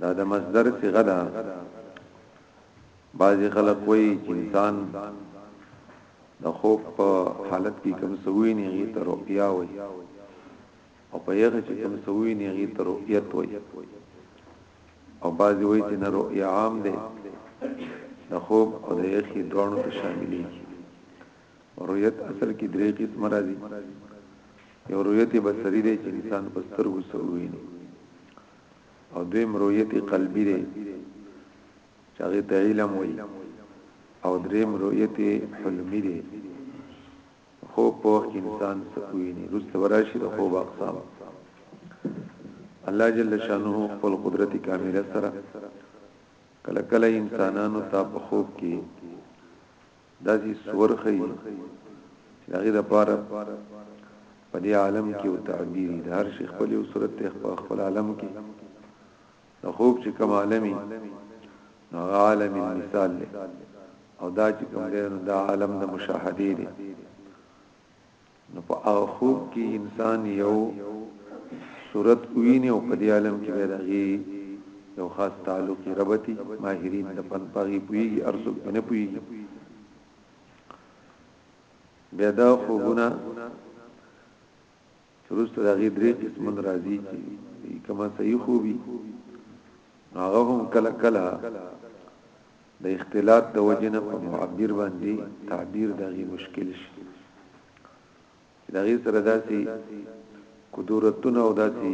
دا د مصدر صيغه ده بعضی خلک وایي چې انسان د خوب په حالت کې کوم سوي نه غي تر رؤیا وي او په یغه چې کوم سوي نه غي تر رؤیت وي او بعضی وایي چې نه رؤیا عام ده د خوب او د یخي دوانو ته شاملې رؤیت اصل کې درې قسم راځي یو رؤیت بصری دی چې انسان په سترګو سوي نه او دویم رویت قلبی دی چې هغه ته علم وایي او دریم رویت حلمی دی خو په وخت انسان سکویني رسته وراشي د خوب اقسام الله جل شانه خپل قدرت کامله سره کله کله انسانانو ته په خوب کې داسې صور خي چې هغه د پاره په دې عالم کې او تعبیر د هر شي خپل او صورت ته خپل عالم کې د خوب چې کوم عالمي نو عالم مثال دی او دا چې کوم دی نو دا عالم د مشاهده دی نو په هغه خوب کې انسان یو صورت ویني او په دې عالم کې به دغه یو خاص تعلقي ربطي ماهرین د پن پاغي پویږي ارسوک نه پویږي بیا دا خوبونه چروسته دغه درې قسمن راځي چې کما صحیح خوبي هغه هم کله کله د اختلاط د وجې نه په معبر باندې تعبیر د هغې مشکل شي چې د هغې سره داسې قدرتونه او داسې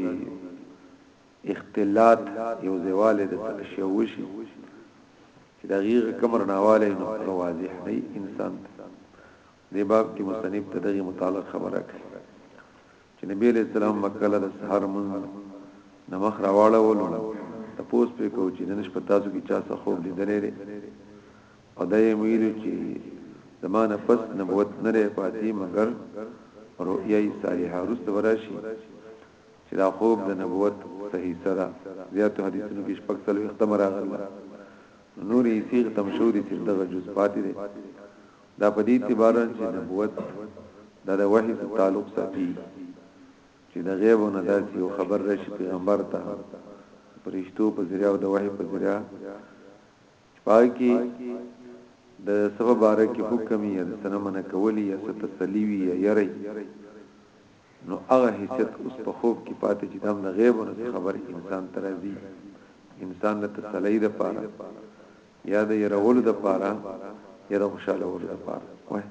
اختلاط یو ځواله د شوشي چې د غیر کمر ناواله نو واضح نه انسان دې باب کې مصنف د دغې متعلق خبره کوي چې نبی علیہ السلام مکه له سحر منځ نه مخ راواړولو ته پوس په کو چې نن شپه تاسو کې چا څه خوب لیدلې او دا یې ویل چې زمانه پس نبوت نه لري پاتې مګر رؤیای صالحه رست وراشي چې دا خوب د نبوت صحیح سره زیاتو حدیثونو کې شپږ سلو اختم راغله نورې سیغ تم شو دي چې دغه جز پاتې دي دا په دې اعتبار چې نبوت دا د وحی سره تعلق ساتي چې د غیب نه داسې یو خبر راشي پیغمبر ته پرشتو په ذریعہ او د وحی په ذریعہ پاکي د سبب باره کې حکم یې د سنم نه کولی یا ستسلی وی یا یری نو هغه حیثیت اوس په خوب کې پاتې چې دم د غیب نه خبر انسان ترازی انسان د تسلی د پاره یا د يرولو د پاره یا د خوشاله ولو د پاره وای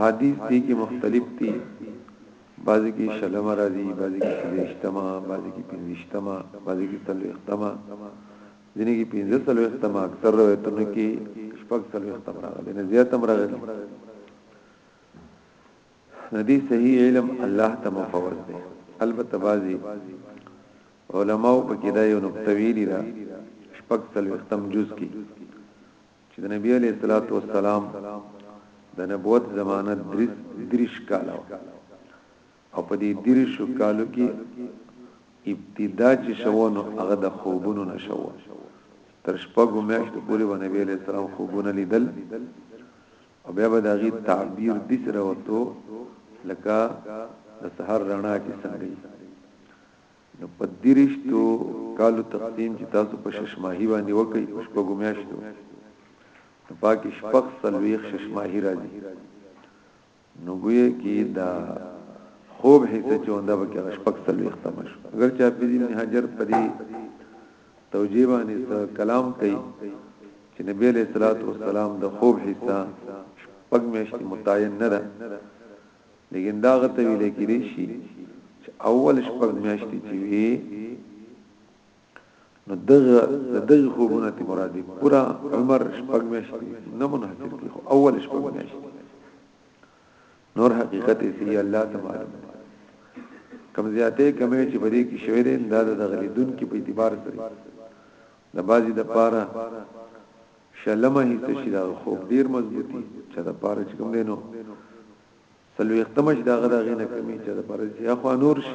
حدیث دي کې مختلف دي بعضی کې شلم راځي بعضی کې سلیشتما بعضی کې پنځشتما بعضی کې تلوختما ځینې کې پنځه تلوختما اکثر روایتونه کې شپږ تلوختما راغلي نه زیات هم راغلي د دې صحیح علم الله ته مفوض دی البته بعضی علماو په کې دا یو نقطه ویلي ده شپږ سل وختم جز کې چې د نبی علی صلوات و سلام د نبوت زمانه درس درش کاله او په دې درش کالو کې ابتدا چې شوو نو هغه د خوبونو نشو تر شپږو میاشتو پورې باندې نبی علی السلام خوبونه لیدل او بیا به د هغې تعبیر داسې راوتو لکه د سهار رڼا چې څنګه وي نو په دریشتو کالو تقسیم چې تاسو په شش ماهي باندې وکړئ په شپږو میاشتو نو پاکې شپږ سلويخ شش ماهي راځي نو ګویا کې دا خوب حصہ چې اونده به کې شپږ سلويخ تمش اگر چا په دې حجر پدې توجیه باندې څه کلام کوي چې نبی علیہ الصلوۃ والسلام د خوب حصہ شپږ میاشتې متعین نه ده لیکن دا غته ویل کېږي شي چې اول شپږ میاشتې چې وي نو دغه دغه خوبونه ته مراد دي پورا عمر شپږ میاشتې نه منحصر دي خو اول شپږ میاشتې نور حقیقت یې سی الله ته معلوم دی کم زیاتې کمې چې په دې کې شوې ده دا د غلیدون کې په اعتبار سره د بازي د پاره شلمه هیڅ شي دا خو ډیر مضبوطی چې د پاره چې کوم دینو سلوي ختمش دا غدا غینه کمی چې د پاره چې اخو نور شي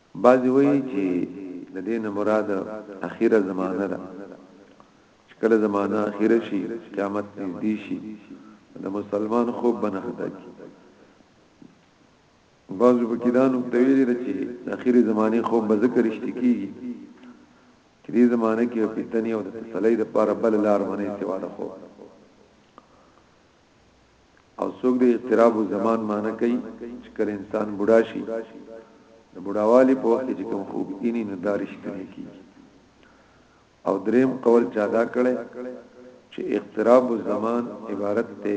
بعضي وایي چې د دې نه مراد اخیره زمانه ده چې کله زمانه اخیره شي قیامت نږدې شي د مسلمان خوب بنخته کی بعضو په کیدانو تویل دي چې اخیری زمانه خوب به ذکر شتي کیږي چې دې زمانه کې فتنې او د تسلی لپاره بل لار ونه سیوا ده خو او څوک د اقتراب الزمان معنی کوي چې کله انسان بوډا شي د بوډاوالي په وخت کې کوم خوب اینی نه دارش تنه کی او دریم قول چا دا کړي چې اقتراب الزمان عبارت ته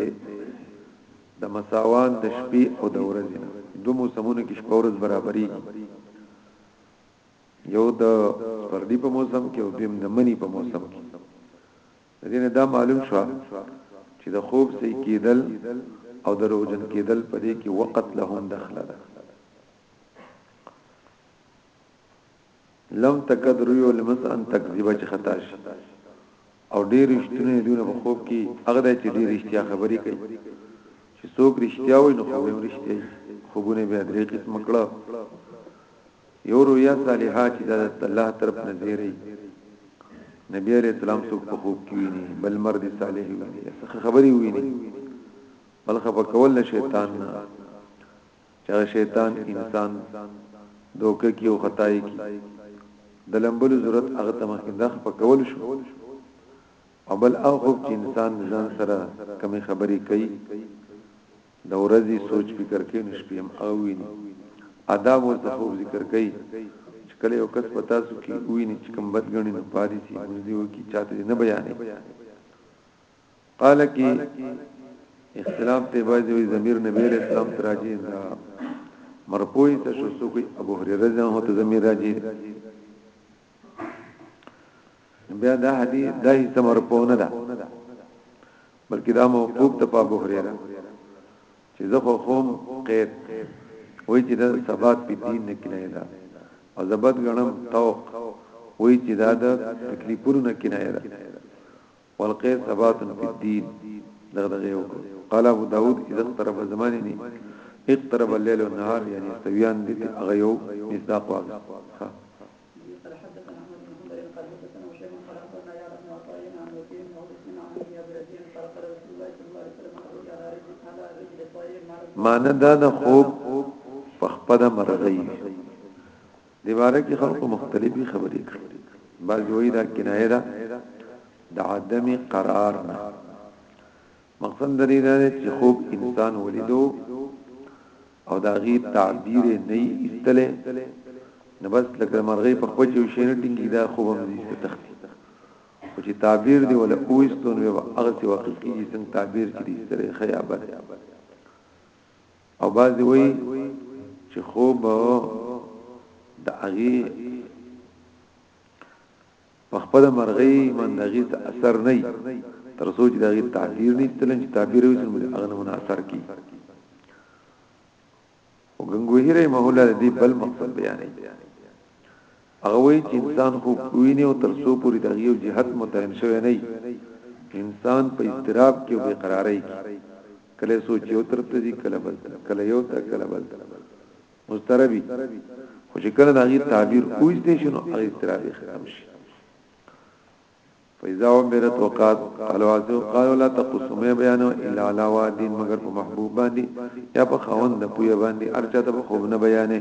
د مساوان د شپې او د ورځې نه دو موسمونو کې شپه ورځ برابرۍ یو د پردی په موسم کې او دیم د منی په موسم کې د دې نه دا معلوم شو چې د خوب صحیح کېدل او دروغجن کېدل په دې کې وقت له هم دخل ده لم تکد ریو لمس ان تکذیبه چې خطا شي او ډېر رښتونه دیونه په خوب کې هغه د چې ډېر رښتیا خبرې کوي چې څوک رښتیا وي نو خوب هم رښتیا خوبونه به درې قسم کړه یو رویا صالحه چې د الله طرف نظیری نبی علیہ السلام څوک په خوب کې ویني بل مرد صالح ویني څه خبري ویني بل خبر کول شیطان نه چې شیطان انسان دوکه کې او خدای کې د لمبل ضرورت هغه تمخ کې دغه په کول شو او بل او خوب چې انسان ځان سره کمی خبري کوي د ورځي سوچ فکر کوي نو شپې هم هغه ویني آداب ورته خوب ذکر کوي چې کله یو کس په تاسو کې ویني چې کم بد غني نو پاري سي مزدیو کې چاته نه بیانې قال کی اختلاف ته باید وی ضمیر نبی علیہ السلام تراجی دا مرپوی ته شو سو کوئی ابو هريره رضی الله عنه ته ضمیر راجی بیا دا حدیث دا هیڅ مرفوع نه ده بلکې دا موقوف ته په ابو هريره چې زه خو خوم قید وای چې دا ثبات په دین نه کینای دا او زبد غنم توق وای چې دا د تکلیفونو نه کینای دا والقي ثبات في الدين دغدغه وکړو قال ابو داود اذا اقترب الزمان يعني اقترب الليل والنهار يعني استويان دي هغه یو مصداق واغس معنی دا د خوب په خپل مرغی دې باره کې خلکو مختلفې خبرې کړې بعض وایي دا کنایه ده د عدم قرار نه مقصد درې دا دی چې خوب انسان ولیدو او دا غي تعبیر نه ایستلې نه بس لکه مرغې په خپل یو شین ټینګی دا خوب هم دې تختی او چې تعبیر دی ولا اوستون وي هغه څه وقفي چې څنګه تعبیر کړي ستره خیابت او بعضی وای چې خوب د هغه په خپل مرغۍ مندغي ته اثر نه تر سوچ دغه تعبیر نه تلن چې تعبیر وي چې هغه نه اثر کی او غنګوهی رحمه الله دې بل مقصد بیانې هغه وایي چې انسان خوب ویني او تر څو پورې د هغه یو جهت متعین شوی نه وي، انسان په اضطراب کې او بې قرارۍ کې کله سوچ یو طرف ته ځي کله بل ته، کله یو ته کله بل ته مضطربي، خو چې کله د هغه تعبیر وویستل شي نو هغه اضطراب ختم شي. فاذا عبرت وقات الواسع قالوا لا تقسمه بیان الا على واد مگر په محبوب باندې یا په خوند د پوی باندې ارچا ته خوب نه بیانې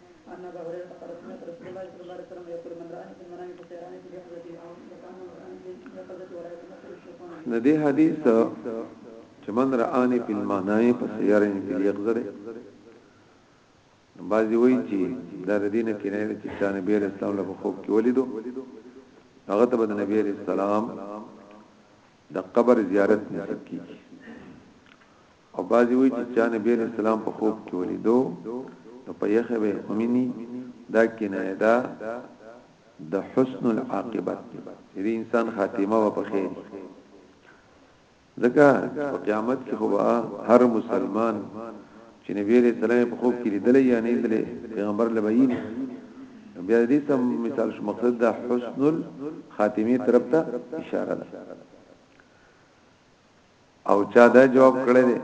عن ابا هريره قال سمعت رسول الله صلى الله عليه وسلم يقول من راني في المنام فسيراني في يقظته او يكان من راني في يقظته ولا يتمثل الشيطان د دې حدیث چې من راني في المنام فسيراني في يقظته بعضی وایي چې دا د دینه کې نه چې چا نبی عليه السلام له خوب کې ولیدو هغه ته د نبی عليه السلام د قبر زیارت نصیب کیږي او بعضي وایي چې چا نبي علیه السلام په خوب کې ولیدو نو په یخه به یې خومیني دا کنایه ده د حسن العاقبت چې د انسان خاتمه و په خیر ځکه په قیامت کې خو هر مسلمان چې نبی عليه السلام په خوب کې لیدل یا نه لیدل پیغمبر لبین بیا دې سم مثال شو مقصد د حسن الخاتمه طرف ته اشاره ده او چا دا جواب کړی دی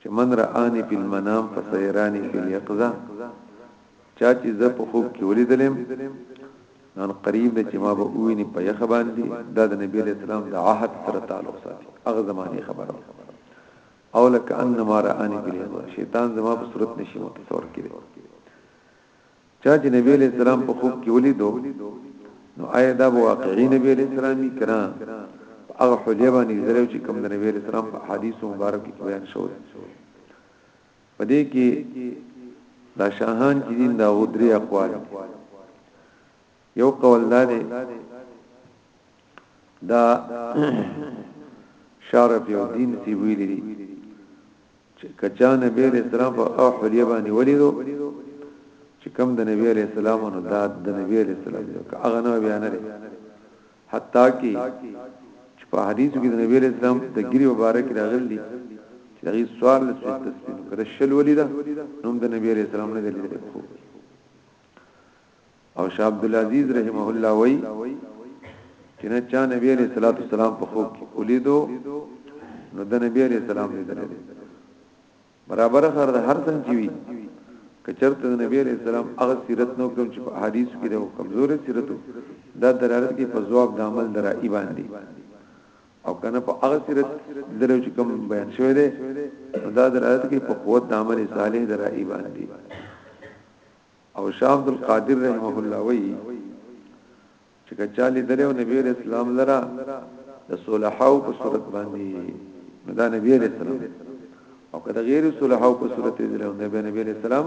چې من رآني فی المنام فسیرانی فی الیقظه چا چې زه په خوب کې ولیدلم نن قریب د چې ما به ویني په یخ باندې دا د نبی اسلام د عهد سره تعلق ساتي هغه زماني خبره او لکه انما رآني فی الیقظه شیطان زما په صورت نشي متصور کړي چا چې نبی علیہ السلام په خوب کې ولیدو نو آیا دا به واقعي نبی علیہ السلام کرا هغه حجه باندې زره چې کوم د نبی علیہ السلام په حدیث مبارک کې بیان شوی په دې کې دا شاهان چې دین دا غدري اقوال یو قول دا دی دا شارف یو دین سی ویلی دی چې که چا نبی علیه السلام په او حلیه باندې ولیدو چې کم د نبی علیه السلام نو دا د نبی علیه السلام دی که هغه نه بیا نه حتی کې چې په حدیث کې د نبی علیه السلام د ګری مبارک راغلی چې هغه سوال لته تسلیم کړ شل ولیدا نوم د نبی علیه السلام نه دی لیدل خو او شاه عبدالعزیز رحمه الله وایي چې نه چا نبی علیہ الصلوۃ والسلام په خوب کې ولیدو نو د نبی علیہ السلام لیدل دي برابر سره د هر څنګه وی کچرته د نبی علیہ السلام هغه سیرت نو کوم چې په احادیث کې ده کمزورې سیرتو دا دلالت کوي په جواب د عمل درا ای باندې او کنه په هغه سیرت دلو چې کوم بیان شوی دی دا دلالت کوي په قوت د عمل صالح درا ای باندې او شاه عبدالقادر رحمه الله وی چې کچا لیدل او نبی رسول الله لرا د صلحاو په صورت باندې دا نبی رسول الله او کله غیر صلحو په صورت دې له نبی نبی علیہ السلام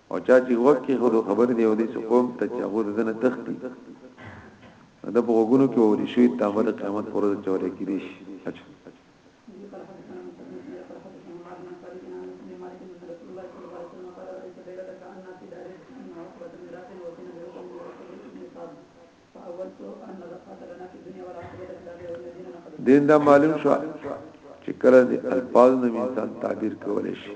او چا چې غوږ کې خود خبر دی او دې قوم ته چې هغه دنه تختی د په وګونو کې وري شوی تامل قیامت پر ورځ چولې کې دي اچھا دین دا معلوم شو چې کله د الفاظ نه انسان تعبیر کولای شي